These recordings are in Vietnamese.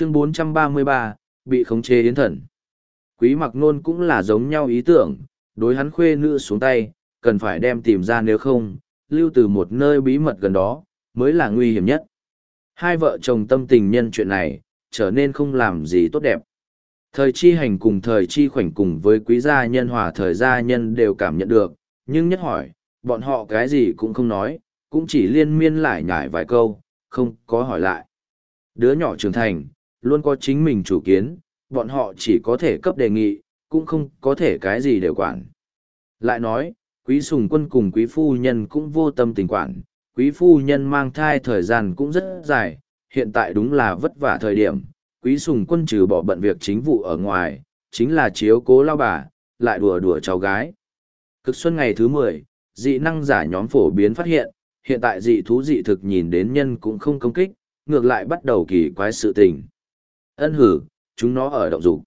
chương 433, bị khống chế yến thần. Quý mặc nôn cũng là giống nhau ý tưởng, đối hắn khuê nữ xuống tay, cần phải đem tìm ra nếu không, lưu từ một nơi bí mật gần đó, mới là nguy hiểm nhất. Hai vợ chồng tâm tình nhân chuyện này, trở nên không làm gì tốt đẹp. Thời chi hành cùng thời chi khoảnh cùng với quý gia nhân hòa thời gia nhân đều cảm nhận được, nhưng nhất hỏi, bọn họ cái gì cũng không nói, cũng chỉ liên miên lại nhải vài câu, không có hỏi lại. Đứa nhỏ trưởng thành, luôn có chính mình chủ kiến, bọn họ chỉ có thể cấp đề nghị, cũng không có thể cái gì đều quản. Lại nói, quý sùng quân cùng quý phu nhân cũng vô tâm tình quản, quý phu nhân mang thai thời gian cũng rất dài, hiện tại đúng là vất vả thời điểm, quý sùng quân trừ bỏ bận việc chính vụ ở ngoài, chính là chiếu cố lao bà, lại đùa đùa cháu gái. Cực xuân ngày thứ mười, dị năng giả nhóm phổ biến phát hiện, hiện tại dị thú dị thực nhìn đến nhân cũng không công kích, ngược lại bắt đầu kỳ quái sự tình. Ân hử, chúng nó ở động dục.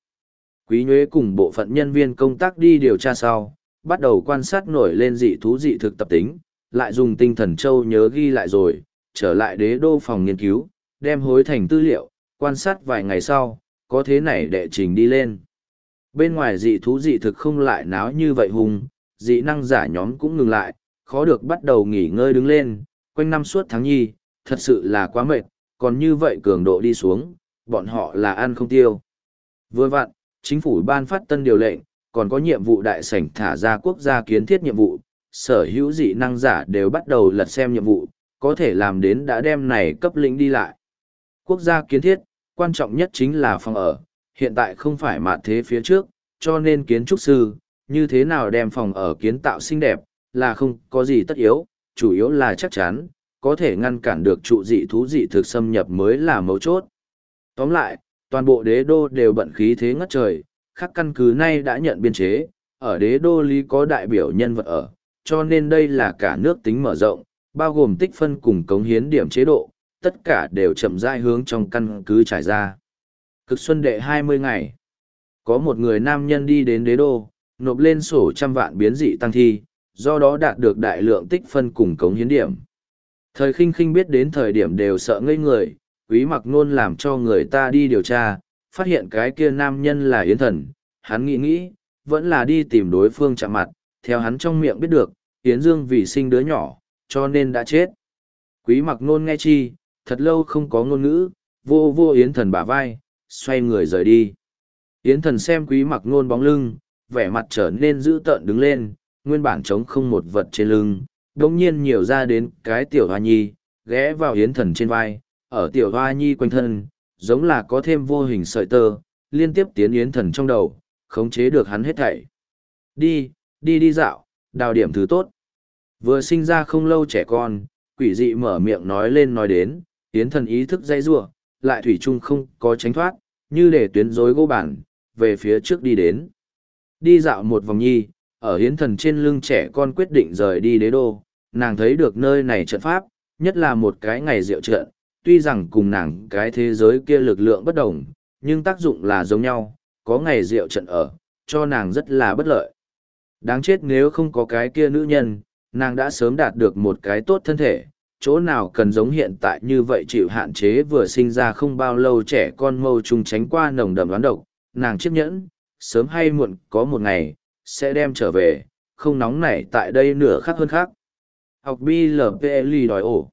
Quý nhuế cùng bộ phận nhân viên công tác đi điều tra sau, bắt đầu quan sát nổi lên dị thú dị thực tập tính, lại dùng tinh thần châu nhớ ghi lại rồi, trở lại đế đô phòng nghiên cứu, đem hối thành tư liệu, quan sát vài ngày sau, có thế này đệ trình đi lên. Bên ngoài dị thú dị thực không lại náo như vậy hùng, dị năng giả nhóm cũng ngừng lại, khó được bắt đầu nghỉ ngơi đứng lên, quanh năm suốt tháng nhi, thật sự là quá mệt, còn như vậy cường độ đi xuống, bọn họ là ăn không tiêu. Vừa vặn, chính phủ ban phát tân điều lệnh, còn có nhiệm vụ đại sảnh thả ra quốc gia kiến thiết nhiệm vụ, sở hữu dị năng giả đều bắt đầu lật xem nhiệm vụ, có thể làm đến đã đem này cấp lĩnh đi lại. Quốc gia kiến thiết, quan trọng nhất chính là phòng ở, hiện tại không phải mạn thế phía trước, cho nên kiến trúc sư, như thế nào đem phòng ở kiến tạo xinh đẹp, là không có gì tất yếu, chủ yếu là chắc chắn, có thể ngăn cản được trụ dị thú dị thực xâm nhập mới là mấu chốt. Tóm lại, toàn bộ đế đô đều bận khí thế ngất trời, khắc căn cứ nay đã nhận biên chế, ở đế đô lý có đại biểu nhân vật ở, cho nên đây là cả nước tính mở rộng, bao gồm tích phân cùng cống hiến điểm chế độ, tất cả đều chậm rãi hướng trong căn cứ trải ra. Cực xuân đệ 20 ngày. Có một người nam nhân đi đến đế đô, nộp lên sổ trăm vạn biến dị tăng thi, do đó đạt được đại lượng tích phân cùng cống hiến điểm. Thời khinh khinh biết đến thời điểm đều sợ ngây người, quý mặc nôn làm cho người ta đi điều tra, phát hiện cái kia nam nhân là Yến Thần, hắn nghĩ nghĩ, vẫn là đi tìm đối phương chạm mặt, theo hắn trong miệng biết được, Yến Dương vì sinh đứa nhỏ, cho nên đã chết. Quý mặc nôn nghe chi, thật lâu không có ngôn ngữ, vô vô Yến Thần bả vai, xoay người rời đi. Yến Thần xem quý mặc nôn bóng lưng, vẻ mặt trở nên dữ tợn đứng lên, nguyên bản trống không một vật trên lưng, đồng nhiên nhiều ra đến cái tiểu hoa nhi, ghé vào Yến Thần trên vai, ở tiểu hoa nhi quanh thân, giống là có thêm vô hình sợi tơ, liên tiếp tiến Yến Thần trong đầu, khống chế được hắn hết thảy. Đi, đi đi dạo, đào điểm thứ tốt. Vừa sinh ra không lâu trẻ con, quỷ dị mở miệng nói lên nói đến, Yến Thần ý thức dây rua, lại thủy chung không có tránh thoát, như để tuyến rối gô bản, về phía trước đi đến. Đi dạo một vòng nhi, ở Yến Thần trên lưng trẻ con quyết định rời đi đế đô, nàng thấy được nơi này trận pháp, nhất là một cái ngày rượu trận, tuy rằng cùng nàng cái thế giới kia lực lượng bất đồng, nhưng tác dụng là giống nhau, có ngày rượu trận ở, cho nàng rất là bất lợi. Đáng chết nếu không có cái kia nữ nhân, nàng đã sớm đạt được một cái tốt thân thể, chỗ nào cần giống hiện tại như vậy chịu hạn chế vừa sinh ra không bao lâu trẻ con mâu trùng tránh qua nồng đậm đoán độc, nàng chiếc nhẫn, sớm hay muộn có một ngày, sẽ đem trở về, không nóng nảy tại đây nửa khác hơn khác. Học BLPLI đòi ổ.